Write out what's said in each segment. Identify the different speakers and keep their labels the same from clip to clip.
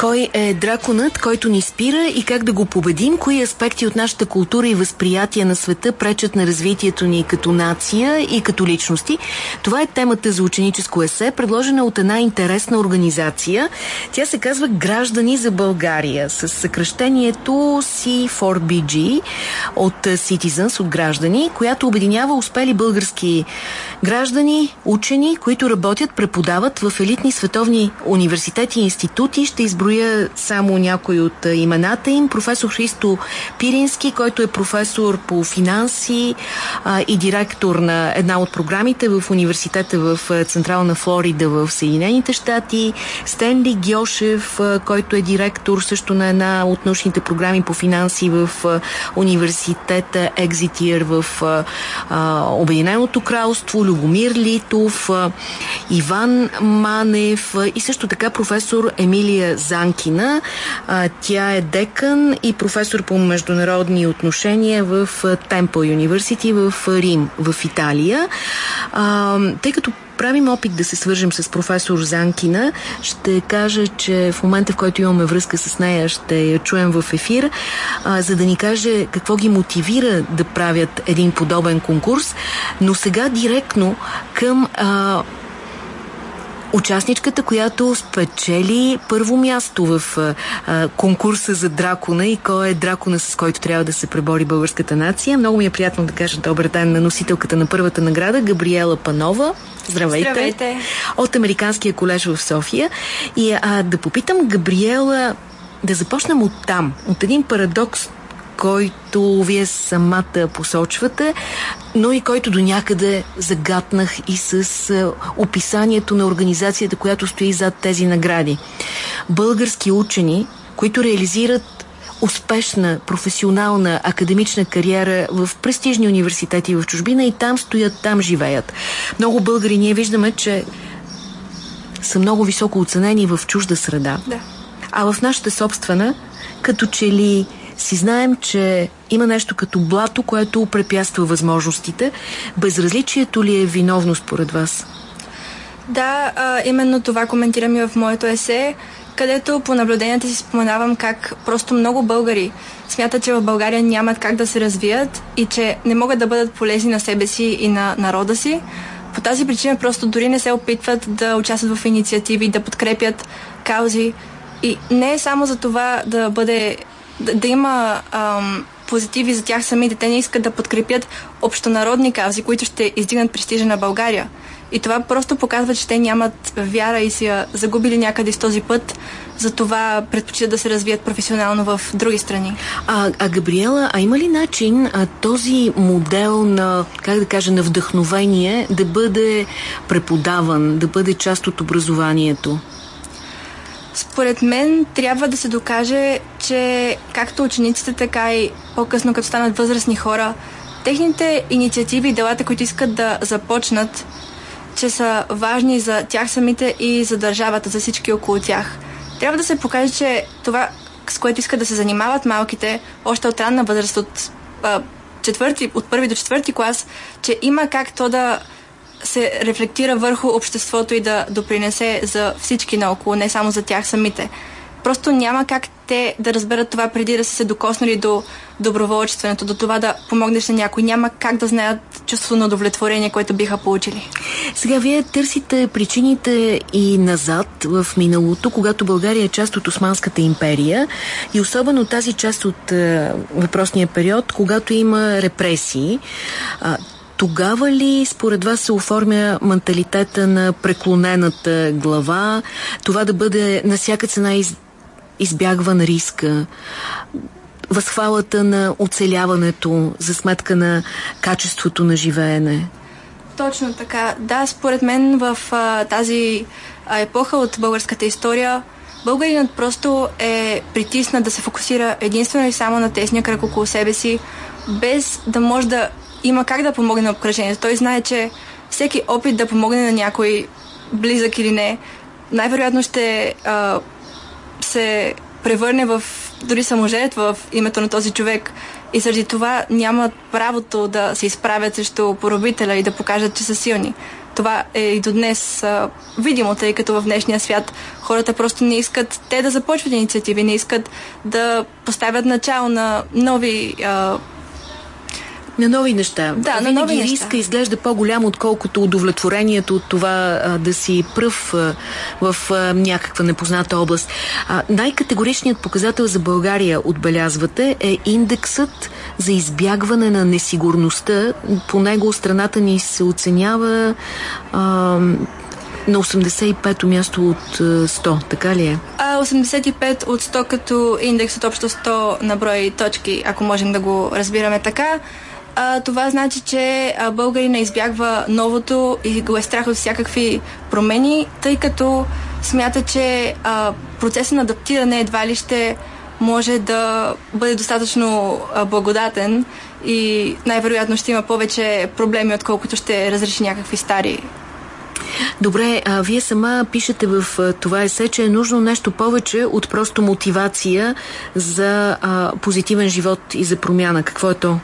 Speaker 1: Кой е драконът, който ни спира и как да го победим? Кои аспекти от нашата култура и възприятие на света пречат на развитието ни като нация и като личности? Това е темата за ученическо есе, предложена от една интересна организация. Тя се казва Граждани за България, с съкръщението C4BG от Citizens, от граждани, която обединява успели български граждани, учени, които работят, преподават в елитни световни университети и институти. Ще изброя изброя само някои от имената им. Професор Христо Пирински, който е професор по финанси а, и директор на една от програмите в университета в Централна Флорида в Съединените щати. Стенли Гьошев, а, който е директор също на една от научните програми по финанси в а, университета Екзитиер в а, Обединеното кралство. Любомир Литов, а, Иван Манев а, и също така професор Емилия За Занкина. А, тя е декан и професор по международни отношения в Темпъл Юниверсити в Рим, в Италия. Тъй като правим опит да се свържем с професор Занкина. Ще кажа, че в момента, в който имаме връзка с нея, ще я чуем в ефир, а, за да ни каже какво ги мотивира да правят един подобен конкурс. Но сега директно към а, Участничката, която спечели първо място в а, конкурса за дракона и кой е дракона, с който трябва да се пребори българската нация. Много ми е приятно да кажа добър ден на носителката на първата награда, Габриела Панова. Здравейте.
Speaker 2: Здравейте.
Speaker 1: От Американския колеж в София. И а, да попитам Габриела, да започнем от там, от един парадокс, който вие самата посочвате, но и който до някъде загатнах и с описанието на организацията, която стои зад тези награди. Български учени, които реализират успешна, професионална, академична кариера в престижни университети в чужбина и там стоят, там живеят. Много българи ние виждаме, че са много високо оценени в чужда среда.
Speaker 2: Да.
Speaker 1: А в нашата собствена, като че ли си знаем, че има нещо като блато, което препятства възможностите. Безразличието ли е виновно според вас?
Speaker 2: Да, а, именно това коментирам и в моето есе, където по наблюденията си споменавам как просто много българи смятат, че в България нямат как да се развият и че не могат да бъдат полезни на себе си и на народа си. По тази причина просто дори не се опитват да участват в инициативи, да подкрепят каузи. И не е само за това да бъде да, да има ам, позитиви за тях самите. Те не искат да подкрепят общонародни каузи, които ще издигнат престижа на България. И това просто показва, че те нямат вяра и си загубили някъде с този път, затова предпочитат да се развият професионално в други страни.
Speaker 1: А, а Габриела, а има ли начин а, този модел на, как да кажа, на вдъхновение да бъде преподаван, да бъде част от образованието?
Speaker 2: Според мен трябва да се докаже, че както учениците, така и по-късно като станат възрастни хора, техните инициативи и делата, които искат да започнат, че са важни за тях самите и за държавата, за всички около тях. Трябва да се покаже, че това, с което искат да се занимават малките, още от ранна възраст, от, а, четвърти, от първи до четвърти клас, че има как то да се рефлектира върху обществото и да допринесе за всички наоколо, не само за тях самите. Просто няма как те да разберат това преди да са се докоснали до доброволчеството, до това да помогнеш на някой. Няма как да знаят чувство на удовлетворение, което биха получили.
Speaker 1: Сега вие търсите причините и назад в миналото, когато България е част от Османската империя и особено тази част от е, въпросния период, когато има репресии. Тогава ли според вас се оформя менталитета на преклонената глава, това да бъде на всяка цена из, избягван риска, възхвалата на оцеляването за сметка на качеството на живеене?
Speaker 2: Точно така. Да, според мен в а, тази епоха от българската история българинът просто е притиснат да се фокусира единствено и само на тесния кръг около себе си, без да може да има как да помогне на обкръжението. Той знае, че всеки опит да помогне на някой, близък или не, най-вероятно ще а, се превърне в дори саможертва в името на този човек. И заради това нямат правото да се изправят срещу поробителя и да покажат, че са силни. това е и до днес а, видимо, тъй като в днешния свят хората просто не искат те да започват инициативи, не искат да поставят начало на нови а,
Speaker 1: на нови неща.
Speaker 2: Да,
Speaker 1: Винаги
Speaker 2: на нови
Speaker 1: риска
Speaker 2: неща.
Speaker 1: изглежда по-голям, отколкото удовлетворението от това а, да си пръв а, в а, някаква непозната област. Най-категоричният показател за България, отбелязвате, е индексът за избягване на несигурността. По него страната ни се оценява а, на 85-то място от а, 100, така ли е?
Speaker 2: А 85 от 100 като индекс от общо 100 на брой точки, ако можем да го разбираме така. А, това значи, че а, българина избягва новото и го е страх от всякакви промени, тъй като смята, че а, процесът на адаптиране едва ли ще може да бъде достатъчно а, благодатен и най-вероятно ще има повече проблеми, отколкото ще разреши някакви стари
Speaker 1: Добре, а вие сама пишете в това есе, че е нужно нещо повече от просто мотивация за а, позитивен живот и за промяна. Какво е то?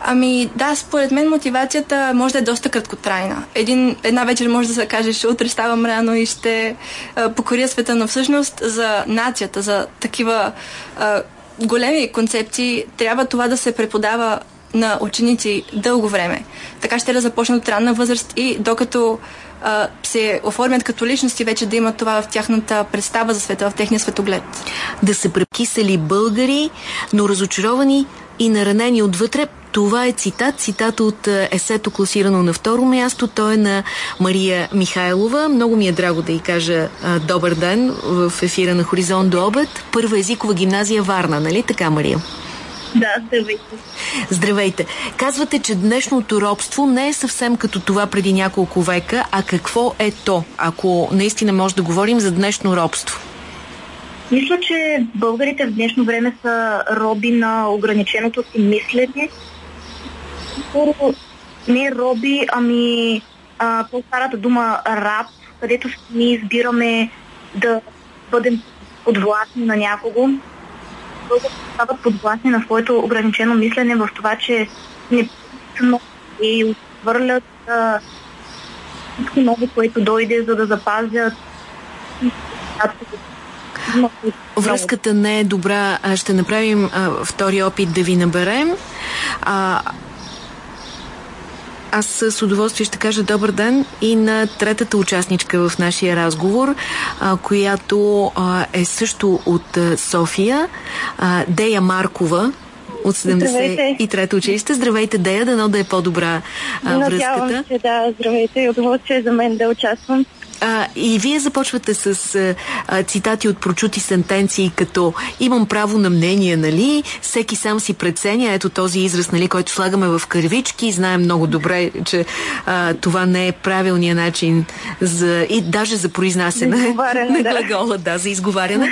Speaker 2: Ами да, според мен мотивацията може да е доста краткотрайна. Един, една вечер може да се кажеш, утре ставам рано и ще а, покоря света, но всъщност за нацията, за такива а, големи концепции, трябва това да се преподава на ученици дълго време. Така ще да започнат от ранна възраст и докато се оформят като личности, вече да имат това в тяхната представа за света, в техния светоглед.
Speaker 1: Да се прекисали българи, но разочаровани и наранени отвътре. Това е цитат, цитат от е, есето класирано на второ място. Той е на Мария Михайлова. Много ми е драго да й кажа а, добър ден в ефира на Хоризонт до обед. Първа езикова гимназия Варна, нали така, Мария?
Speaker 3: Да, здравейте.
Speaker 1: Здравейте. Казвате, че днешното робство не е съвсем като това преди няколко века, а какво е то, ако наистина може да говорим за днешно робство?
Speaker 3: Мисля, че българите в днешно време са роби на ограниченото си мислене. Първо, не роби, ами а, по-старата дума раб, където ние избираме да бъдем подвластни на някого. Българите стават подвластни на своето ограничено мислене в това, че не и отвърлят а, всичко ново, което дойде, за да запазят
Speaker 1: Връзката не е добра. Ще направим а, втори опит да ви наберем. А, аз с удоволствие ще кажа добър ден и на третата участничка в нашия разговор, а, която а, е също от а, София, а, Дея Маркова, от 73-то училище. Здравейте, Дея, дано да е по-добра а,
Speaker 3: Надявам
Speaker 1: връзката.
Speaker 3: се, да, здравейте и удоволствие за мен да участвам.
Speaker 1: А, и вие започвате с а, а, цитати от прочути сентенции, като имам право на мнение, нали? Всеки сам си преценя. Ето този израз, нали, който слагаме в кървички. Знаем много добре, че а, това не е правилният начин за, и даже за произнасяне на
Speaker 3: да.
Speaker 1: глагола, да, за изговаряне.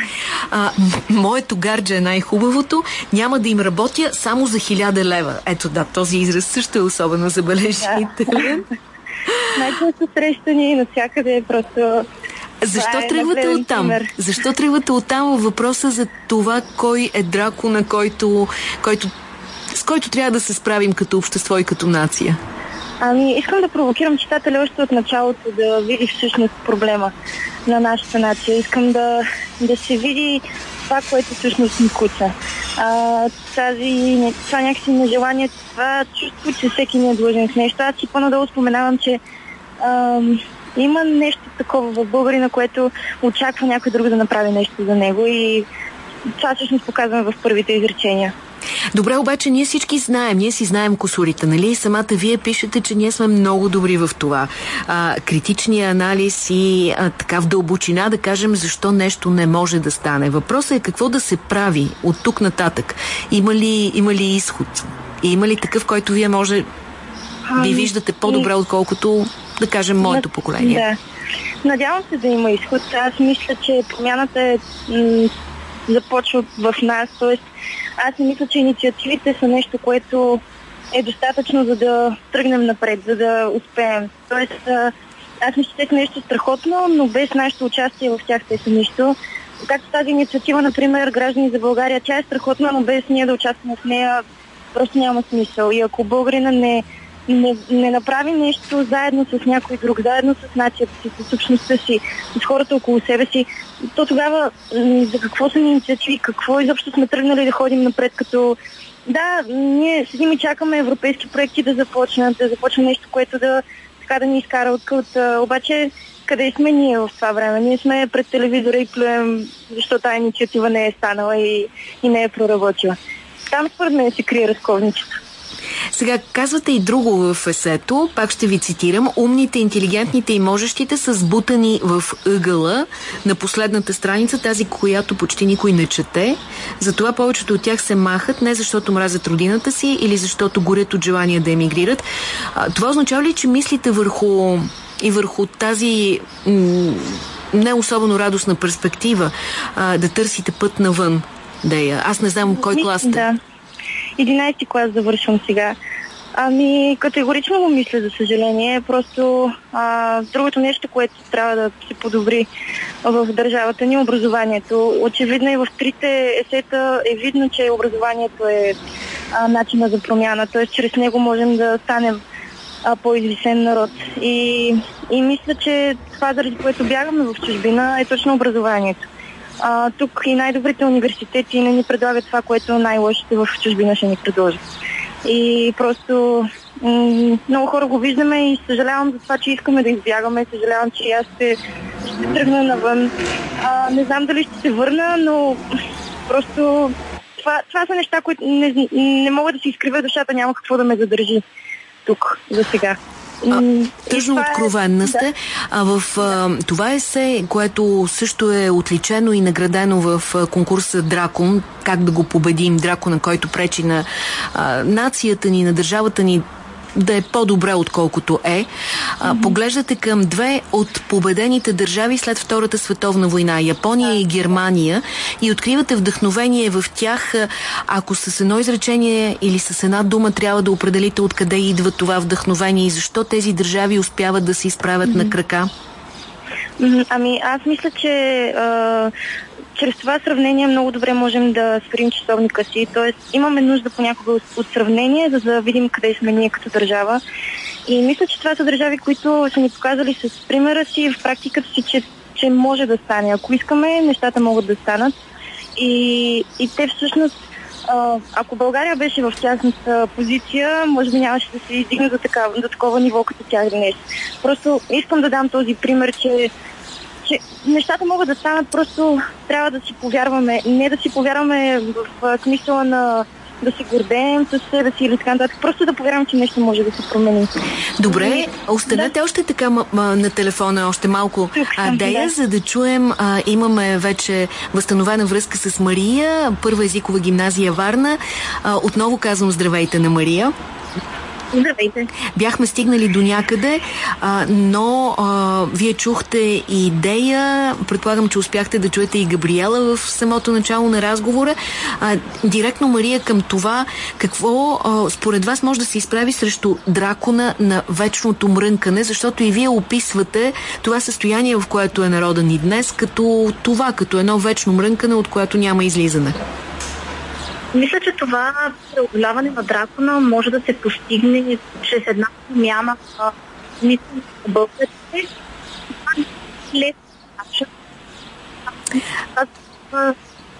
Speaker 1: А, моето гардже е най-хубавото. Няма да им работя само за хиляда лева. Ето да, този израз също е особено забележителен.
Speaker 3: Най-често срещани навсякъде просто...
Speaker 1: Защо
Speaker 3: е
Speaker 1: тръгвате оттам?
Speaker 3: пример.
Speaker 1: Защо тръгвате оттам във въпроса за това кой е дракона, който, който, с който трябва да се справим като общество и като нация?
Speaker 3: Ами, искам да провокирам читателя още от началото да види всъщност проблема на нашата нация. Искам да, да се види това, което всъщност ни куца. А, тази, това някакси нежелание, това чувство, че всеки ни е длъжен в нещо. Аз си по-надолу споменавам, че ам, има нещо такова в българина, което очаква някой друг да направи нещо за него и това всъщност показваме в първите изречения.
Speaker 1: Добре, обаче ние всички знаем, ние си знаем косурите, нали? Самата вие пишете, че ние сме много добри в това. А, критичния анализ и а, така в дълбочина да кажем защо нещо не може да стане. Въпросът е какво да се прави от тук нататък. Има ли, има ли изход? И има ли такъв, който вие може ви
Speaker 3: Ами,
Speaker 1: виждате по-добре, отколкото, да кажем, моето поколение?
Speaker 3: Да. Надявам се да има изход. Аз мисля, че промяната е, започва в нас. Тоест, аз не мисля, че инициативите са нещо, което е достатъчно за да тръгнем напред, за да успеем. Тоест, аз мисля, че е нещо страхотно, но без нашето участие в тях те са нищо. Както тази инициатива, например, Граждани за България, тя е страхотна, но без ние да участваме в нея, просто няма смисъл. И ако българина не не, не направи нещо заедно с някой друг, заедно с нацията си, с общността си, с хората около себе си, то тогава за какво са ни инициативи, какво изобщо сме тръгнали да ходим напред, като да, ние седим и чакаме европейски проекти да започнат, да започне нещо, което да, така да ни изкара от кълта. Обаче, къде сме ние в това време? Ние сме пред телевизора и плюем, защото тази инициатива не е станала и, и не е проработила. Там според мен се крие разковничето.
Speaker 1: Сега казвате и друго в есето, пак ще ви цитирам. Умните, интелигентните и можещите са сбутани в ъгъла на последната страница, тази, която почти никой не чете. Затова повечето от тях се махат, не защото мразят родината си или защото горят от желание да емигрират. А, това означава ли, че мислите върху и върху тази не особено радостна перспектива а, да търсите път навън? Дея. Аз не знам кой клас сте.
Speaker 3: Да. 11 клас завършвам сега. Ами, категорично го мисля, за съжаление. Просто а, другото нещо, което трябва да се подобри в държавата ни е образованието. Очевидно и в трите есета е видно, че образованието е а, начина за промяна. Т.е. чрез него можем да станем а, по-извисен народ. И, и мисля, че това, заради което бягаме в чужбина, е точно образованието. А, тук и най-добрите университети не ни предлагат това, което най-лошите в чужбина ще ни предложат. И просто много хора го виждаме и съжалявам за това, че искаме да избягаме. Съжалявам, че аз ще, ще тръгна навън. А, не знам дали ще се върна, но просто това, това са неща, които не, не мога да си изкривя душата, няма какво да ме задържи тук за сега.
Speaker 1: Тъжно е- откровенна сте. Да. А в а, това есе, което също е отличено и наградено в а, конкурса Дракон, как да го победим, дракона, който пречи на а, нацията ни, на държавата ни да е по-добре, отколкото е. А. Поглеждате към две от победените държави след Втората световна война Япония и Германия и откривате вдъхновение в тях. Ако с едно изречение или с една дума трябва да определите откъде идва това вдъхновение и защо тези държави успяват да се изправят mm -hmm. на крака?
Speaker 3: Ами аз мисля, че а, чрез това сравнение много добре можем да сверим часовника си. Тоест имаме нужда понякога от, сравнение, за да видим къде сме ние като държава. И мисля, че това са държави, които са ни показали с примера си, в практиката си, че, че може да стане. Ако искаме, нещата могат да станат. И, и те всъщност ако България беше в тясната позиция, може би нямаше да се издигне до, такава, до такова ниво като тях днес. Просто искам да дам този пример, че че нещата могат да станат, просто трябва да си повярваме. Не да си повярваме в, смисъла на да се гордеем с себе си или така нататък. Просто да повярвам, че нещо може да се промени.
Speaker 1: Добре, останете да. още така на телефона още малко Дея, да. за да чуем. А, имаме вече възстановена връзка с Мария, първа езикова гимназия Варна. А, отново казвам здравейте на Мария.
Speaker 3: Здравейте.
Speaker 1: Бяхме стигнали до някъде, а, но а, вие чухте идея, предполагам, че успяхте да чуете и Габриела в самото начало на разговора. А, директно, Мария, към това, какво а, според вас може да се изправи срещу дракона на вечното мрънкане, защото и вие описвате това състояние, в което е народа ни днес, като това, като едно вечно мрънкане, от което няма излизане.
Speaker 3: Мисля, че това преодоляване на дракона може да се постигне чрез една промяна на мисленето на българите.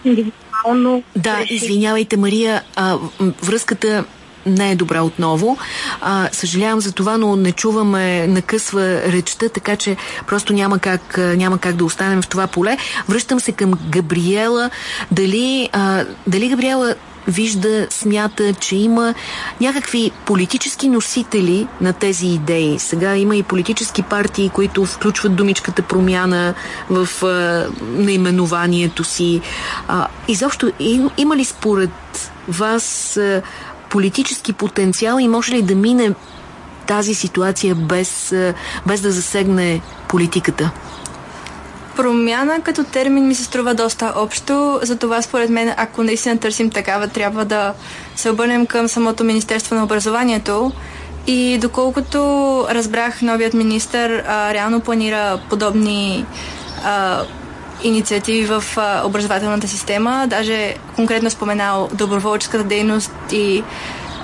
Speaker 1: индивидуално. Да, извинявайте, Мария, а, връзката не е добра отново. А, съжалявам за това, но не чуваме, накъсва речта, така че просто няма как, няма как да останем в това поле. Връщам се към Габриела. Дали, а, дали Габриела вижда, смята, че има някакви политически носители на тези идеи. Сега има и политически партии, които включват думичката промяна в а, наименованието си. А, изобщо, има ли според вас а, политически потенциал и може ли да мине тази ситуация без, без да засегне политиката?
Speaker 2: Промяна като термин ми се струва доста общо, затова според мен, ако наистина търсим такава, трябва да се обърнем към самото Министерство на образованието. И доколкото разбрах, новият министр а, реално планира подобни а, инициативи в а, образователната система, даже конкретно споменал доброволческата дейност и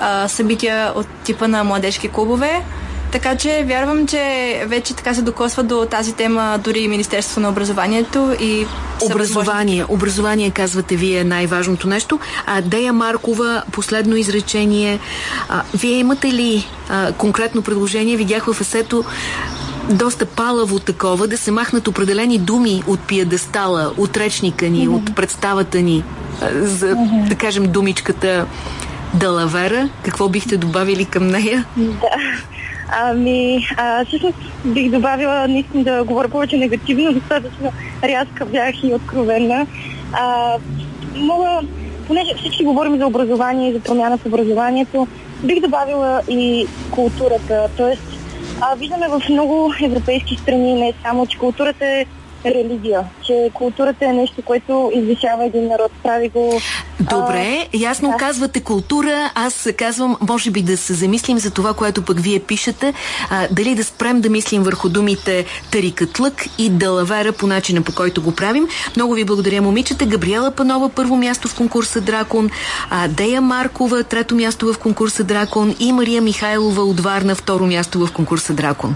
Speaker 2: а, събития от типа на младежки клубове. Така че вярвам, че вече така се докосва до тази тема дори и Министерството на образованието и...
Speaker 1: Образование. Образование, казвате вие, е най-важното нещо. А, Дея Маркова, последно изречение. А, вие имате ли а, конкретно предложение? Видях в есето доста палаво такова, да се махнат определени думи от пиедестала, от речника ни, mm-hmm. от представата ни, за, mm-hmm. да кажем, думичката Далавера. Какво бихте добавили към нея?
Speaker 3: Да. Ами, а, всъщност бих добавила наистина да говоря повече негативно, достатъчно рязка бях и откровена. А, мога, понеже всички говорим за образование и за промяна в образованието, бих добавила и културата. Тоест, а, виждаме в много европейски страни не само, че културата е религия, че културата е нещо, което извишава един народ, прави го...
Speaker 1: Добре, а, ясно да. казвате култура, аз казвам, може би да се замислим за това, което пък вие пишете, а, дали да спрем да мислим върху думите тарикатлък и далавера по начина по който го правим. Много ви благодаря, момичета. Габриела Панова, първо място в конкурса Дракон, а, Дея Маркова, трето място в конкурса Дракон и Мария Михайлова от Варна, второ място в конкурса Дракон.